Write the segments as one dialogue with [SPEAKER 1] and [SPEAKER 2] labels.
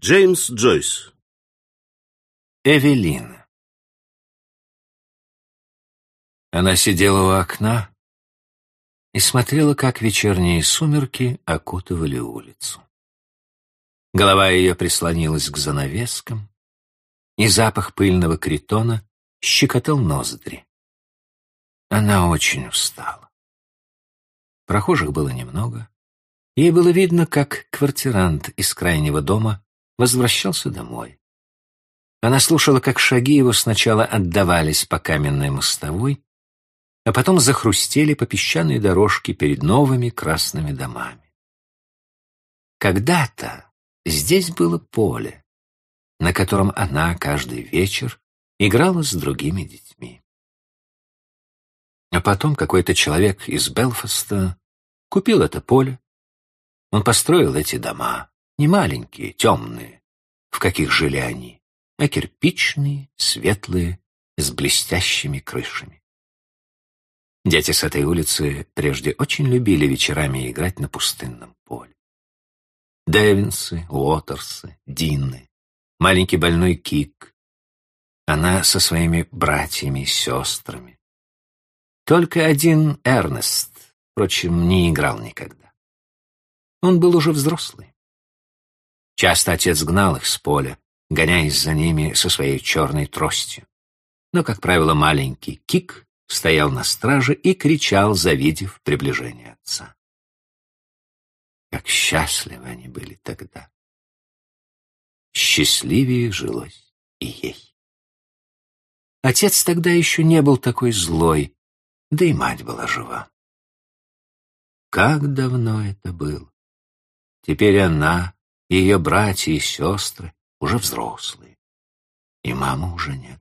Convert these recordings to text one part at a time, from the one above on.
[SPEAKER 1] Джеймс Джойс
[SPEAKER 2] Эвелина Она сидела у окна и смотрела, как вечерние сумерки окутывали улицу. Голова ее прислонилась к занавескам, и запах пыльного критона щекотал ноздри. Она очень устала. Прохожих было немного. Ей было видно, как квартирант из крайнего дома возвращался домой. Она слушала, как шаги его сначала отдавались по каменной мостовой, а потом захрустели по песчаной дорожке перед новыми красными домами. Когда-то здесь было поле, на котором она каждый вечер играла с другими детьми. А потом какой-то человек из Белфаста купил это поле. Он построил эти дома, не маленькие, темные, в каких жили они, а кирпичные, светлые, с блестящими крышами. Дети с этой улицы прежде очень любили вечерами играть на пустынном поле. Дэвинсы, Уотерсы, Динны, маленький больной Кик. Она со своими братьями и сестрами. Только один Эрнест, впрочем, не играл никогда. Он был уже взрослый. Часто отец гнал их с поля, гоняясь за ними со своей черной тростью. Но, как правило, маленький Кик стоял на страже и кричал, завидев приближение отца. Как счастливы они были тогда. Счастливее жилось и ей. Отец тогда еще не был такой злой, да и мать была жива. Как давно это было! Теперь она ее братья и сестры уже взрослые. И мамы уже нет.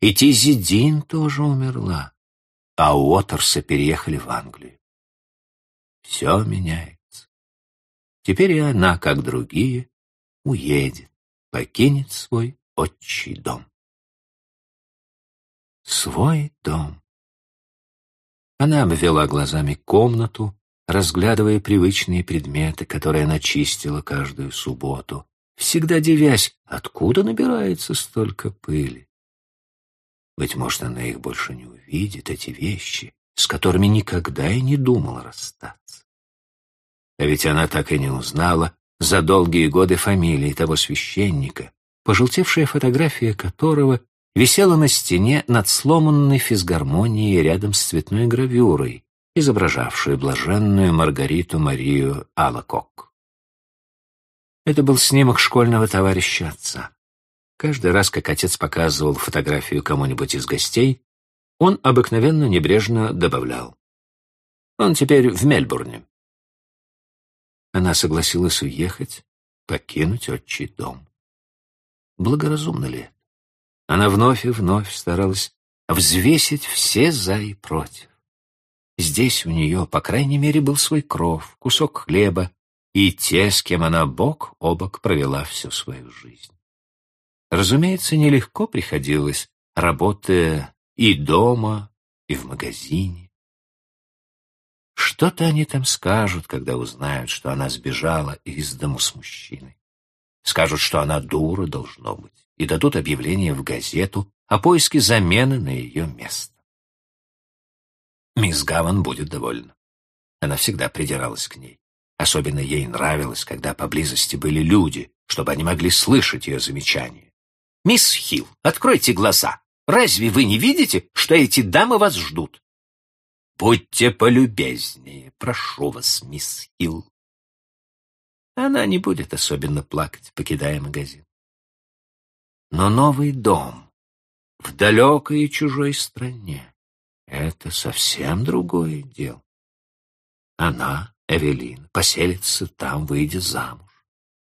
[SPEAKER 2] И Тизидин тоже умерла, а Уотерсы переехали в Англию. Все меняется. Теперь и она, как другие, уедет, покинет свой отчий дом. Свой дом. Она обвела глазами комнату, разглядывая привычные предметы, которые она чистила каждую субботу, всегда девясь, откуда набирается столько пыли. Быть может, она их больше не увидит, эти вещи, с которыми никогда и не думала расстаться. А ведь она так и не узнала за долгие годы фамилии того священника, пожелтевшая фотография которого висела на стене над сломанной физгармонией рядом с цветной гравюрой, изображавшую блаженную Маргариту Марию Алакок. Это был снимок школьного товарища отца. Каждый раз, как отец показывал фотографию кому-нибудь из гостей, он обыкновенно небрежно добавлял. «Он теперь в Мельбурне». Она согласилась уехать, покинуть отчий дом. Благоразумно ли? Она вновь и вновь старалась взвесить все «за» и «против». Здесь у нее, по крайней мере, был свой кров, кусок хлеба и те, с кем она бок о бок провела всю свою жизнь. Разумеется, нелегко приходилось, работая и дома, и в магазине. Что-то они там скажут, когда узнают, что она сбежала из дому с мужчиной. Скажут, что она дура, должно быть, и дадут объявление в газету о поиске замены на ее место. Мисс Гаван будет довольна. Она всегда придиралась к ней. Особенно ей нравилось, когда поблизости были люди, чтобы они могли слышать ее замечания. «Мисс Хилл, откройте глаза. Разве вы не видите, что эти дамы вас ждут?» «Будьте полюбезнее, прошу вас, мисс Хилл». Она не будет особенно плакать, покидая магазин. Но новый дом в далекой и чужой стране это совсем другое дело. Она, Эвелин, поселится там, выйдя замуж.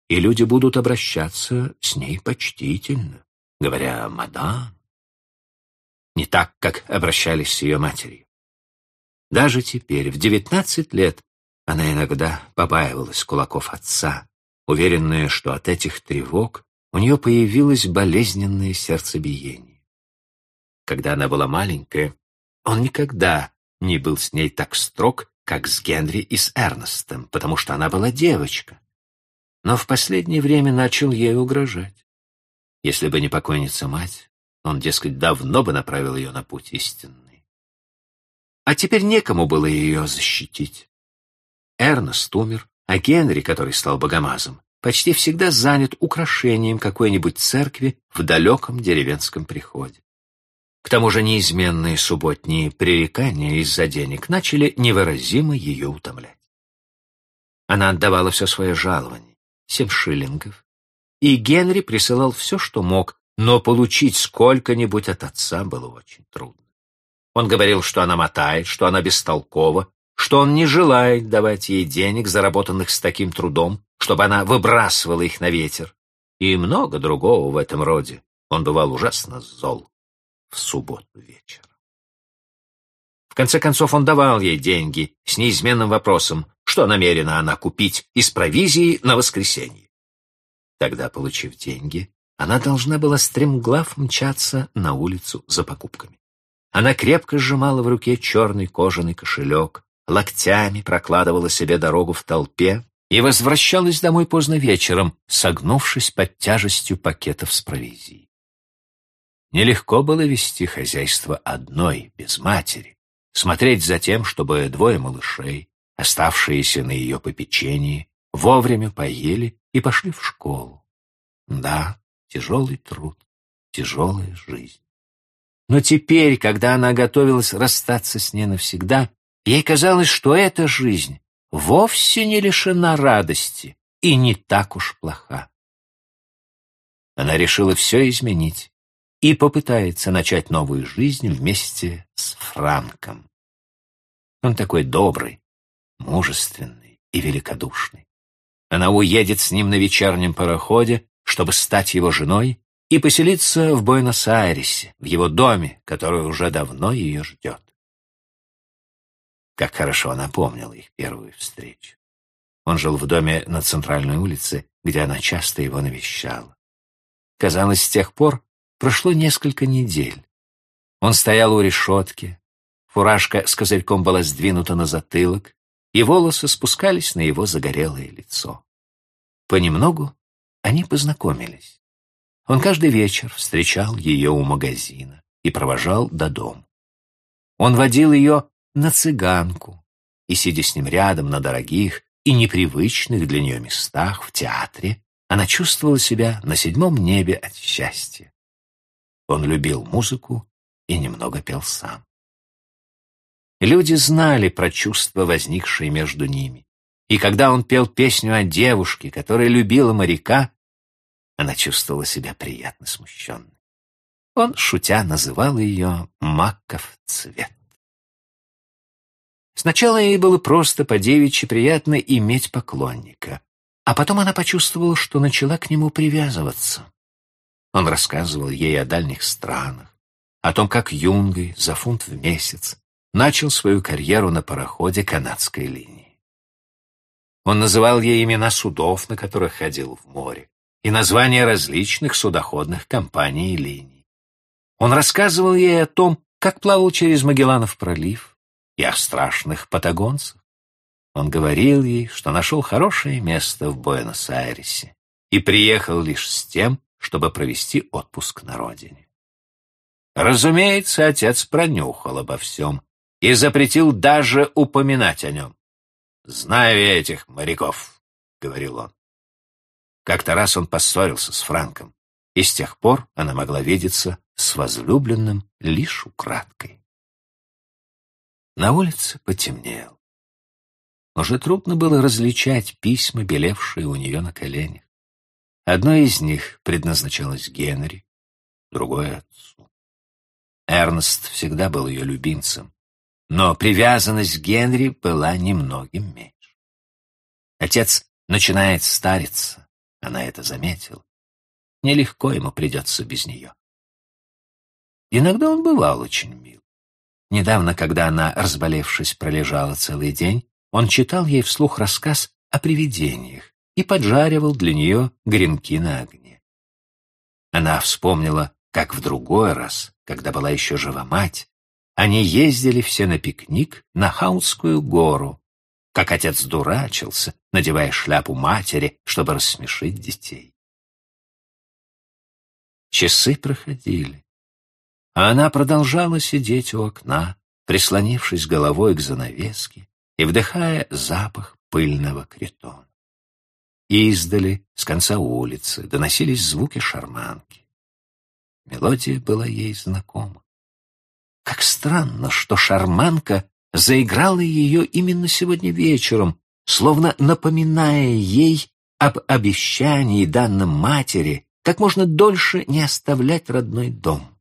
[SPEAKER 2] И люди будут обращаться с ней почтительно, говоря «мадам». Не так, как обращались с ее матерью. Даже теперь, в девятнадцать лет, она иногда побаивалась кулаков отца, уверенная, что от этих тревог у нее появилось болезненное сердцебиение. Когда она была маленькая, он никогда не был с ней так строг, как с Генри и с Эрнестом, потому что она была девочка. но в последнее время начал ей угрожать. Если бы не покойница-мать, он, дескать, давно бы направил ее на путь истинный. А теперь некому было ее защитить. Эрнест умер, а Генри, который стал богомазом, почти всегда занят украшением какой-нибудь церкви в далеком деревенском приходе. К тому же неизменные субботние пререкания из-за денег начали невыразимо ее утомлять. Она отдавала все свое жалование, семь шиллингов, и Генри присылал все, что мог, но получить сколько-нибудь от отца было очень трудно. Он говорил, что она мотает, что она бестолкова, что он не желает давать ей денег, заработанных с таким трудом, чтобы она выбрасывала их на ветер, и много другого в этом роде. Он бывал ужасно зол в субботу вечером. В конце концов он давал ей деньги с неизменным вопросом, что намерена она купить из провизии на воскресенье. Тогда, получив деньги, она должна была стремглав мчаться на улицу за покупками. Она крепко сжимала в руке черный кожаный кошелек, локтями прокладывала себе дорогу в толпе и возвращалась домой поздно вечером, согнувшись под тяжестью пакетов с провизией. Нелегко было вести хозяйство одной, без матери, смотреть за тем, чтобы двое малышей, оставшиеся на ее попечении, вовремя поели и пошли в школу. Да, тяжелый труд, тяжелая жизнь. Но теперь, когда она готовилась расстаться с ней навсегда, ей казалось, что эта жизнь вовсе не лишена радости и не так уж плоха. Она решила все изменить и попытается начать новую жизнь вместе с Франком. Он такой добрый, мужественный и великодушный. Она уедет с ним на вечернем пароходе, чтобы стать его женой и поселиться в Буэнос-Айресе, в его доме, который уже давно ее ждет. Как хорошо она помнила их первую встречу. Он жил в доме на центральной улице, где она часто его навещала. Казалось, с тех пор Прошло несколько недель. Он стоял у решетки, фуражка с козырьком была сдвинута на затылок, и волосы спускались на его загорелое лицо. Понемногу они познакомились. Он каждый вечер встречал ее у магазина и провожал до дома. Он водил ее на цыганку, и, сидя с ним рядом на дорогих и непривычных для нее местах в театре, она чувствовала себя на седьмом небе от счастья. Он любил музыку и немного пел сам. Люди знали про чувства, возникшие между ними. И когда он пел песню о девушке, которая любила моряка, она чувствовала себя приятно смущенной. Он, шутя, называл ее «маков цвет». Сначала ей было просто по-девичьи приятно иметь поклонника, а потом она почувствовала, что начала к нему привязываться. Он рассказывал ей о дальних странах, о том, как юнгой за фунт в месяц начал свою карьеру на пароходе канадской линии. Он называл ей имена судов, на которых ходил в море, и названия различных судоходных компаний и линий. Он рассказывал ей о том, как плавал через Магелланов пролив, и о страшных патагонцах. Он говорил ей, что нашел хорошее место в Буэнос-Айресе и приехал лишь с тем, чтобы провести отпуск на родине. Разумеется, отец пронюхал обо всем и запретил даже упоминать о нем. «Знаю я этих моряков», — говорил он. Как-то раз он поссорился с Франком, и с тех пор она могла видеться с возлюбленным лишь украдкой. На улице потемнело. Уже трудно было различать письма, белевшие у нее на коленях. Одно из них предназначалось Генри, другое — отцу. Эрнст всегда был ее любимцем, но привязанность к Генри была немногим меньше. Отец начинает стариться, она это заметила. Нелегко ему придется без нее. Иногда он бывал очень мил. Недавно, когда она, разболевшись, пролежала целый день, он читал ей вслух рассказ о привидениях, и поджаривал для нее гренки на огне. Она вспомнила, как в другой раз, когда была еще жива мать, они ездили все на пикник на Хаутскую гору. как отец дурачился, надевая шляпу матери, чтобы рассмешить детей. Часы проходили, а она продолжала сидеть у окна, прислонившись головой к занавеске и вдыхая запах пыльного критона. Издали, с конца улицы, доносились звуки шарманки. Мелодия была ей знакома. Как странно, что шарманка заиграла ее именно сегодня вечером, словно напоминая ей об обещании, данном матери, как можно дольше не оставлять родной дом.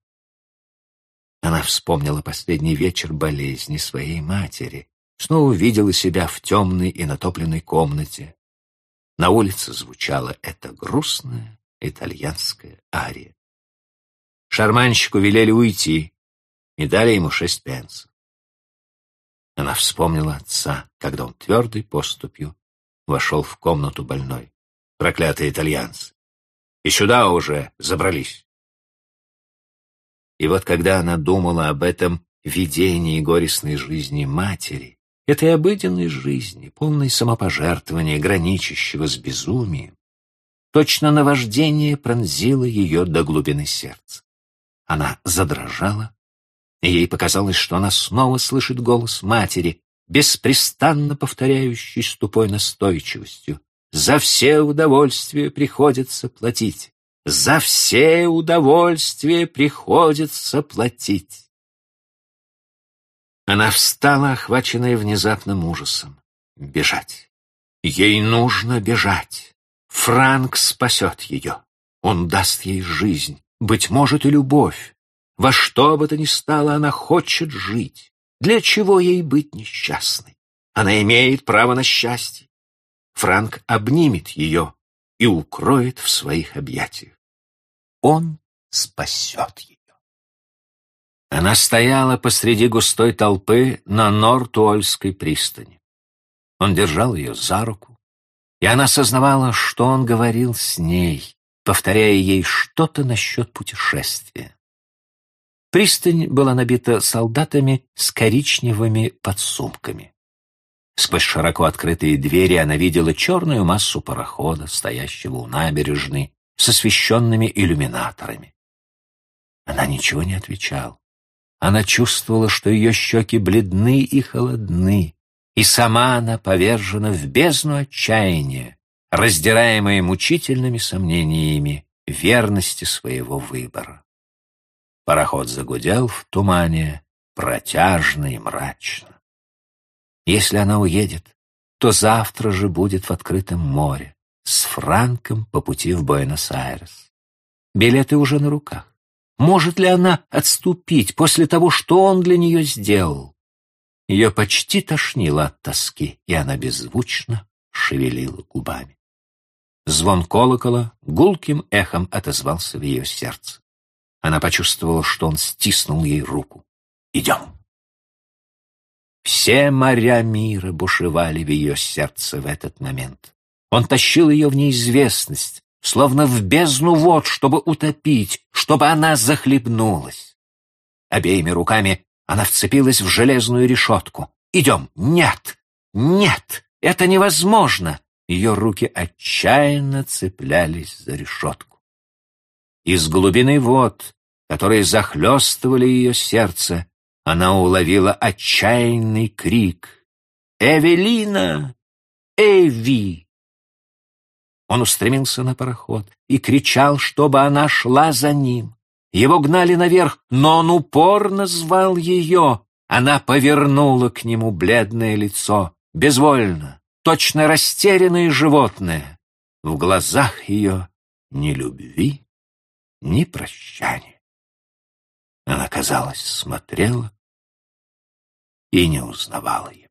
[SPEAKER 2] Она вспомнила последний вечер болезни своей матери, снова увидела себя в темной и натопленной комнате. На улице звучала эта грустная итальянская ария. Шарманщику велели уйти и дали ему шесть пенсов. Она вспомнила отца, когда он твердой поступью вошел в комнату больной. Проклятые итальянцы! И сюда уже забрались. И вот когда она думала об этом видении горестной жизни матери, этой обыденной жизни, полной самопожертвования, граничащего с безумием, точно наваждение пронзило ее до глубины сердца. Она задрожала, и ей показалось, что она снова слышит голос матери, беспрестанно повторяющий с тупой настойчивостью. «За все удовольствия приходится платить! За все удовольствия приходится платить!» Она встала, охваченная внезапным ужасом. Бежать. Ей нужно бежать. Франк спасет ее. Он даст ей жизнь, быть может, и любовь. Во что бы то ни стало, она хочет жить. Для чего ей быть несчастной? Она имеет право на счастье. Франк обнимет ее и укроет в своих объятиях. Он спасет ее. Она стояла посреди густой толпы на Нортуольской пристани. Он держал ее за руку, и она сознавала, что он говорил с ней, повторяя ей что-то насчет путешествия. Пристань была набита солдатами с коричневыми подсумками. Сквозь широко открытые двери она видела черную массу парохода, стоящего у набережной, с освещенными иллюминаторами. Она ничего не отвечала. Она чувствовала, что ее щеки бледны и холодны, и сама она повержена в бездну отчаяния, раздираемая мучительными сомнениями верности своего выбора. Пароход загудел в тумане, протяжно и мрачно. Если она уедет, то завтра же будет в открытом море, с Франком по пути в Буэнос-Айрес. Билеты уже на руках. Может ли она отступить после того, что он для нее сделал? Ее почти тошнило от тоски, и она беззвучно шевелила губами. Звон колокола гулким эхом отозвался в ее сердце. Она почувствовала, что он стиснул ей руку. «Идем!» Все моря мира бушевали в ее сердце в этот момент. Он тащил ее в неизвестность, словно в бездну вод, чтобы утопить, чтобы она захлебнулась. Обеими руками она вцепилась в железную решетку. «Идем!» «Нет! Нет! Это невозможно!» Ее руки отчаянно цеплялись за решетку. Из глубины вод которые захлестывали ее сердце, она уловила отчаянный крик «Эвелина! Эви!» Он устремился на пароход и кричал, чтобы она шла за ним. Его гнали наверх, но он упорно звал ее. Она повернула к нему бледное лицо, безвольно, точно растерянное животное. В глазах ее ни любви, ни прощания. Она, казалось, смотрела и не узнавала его.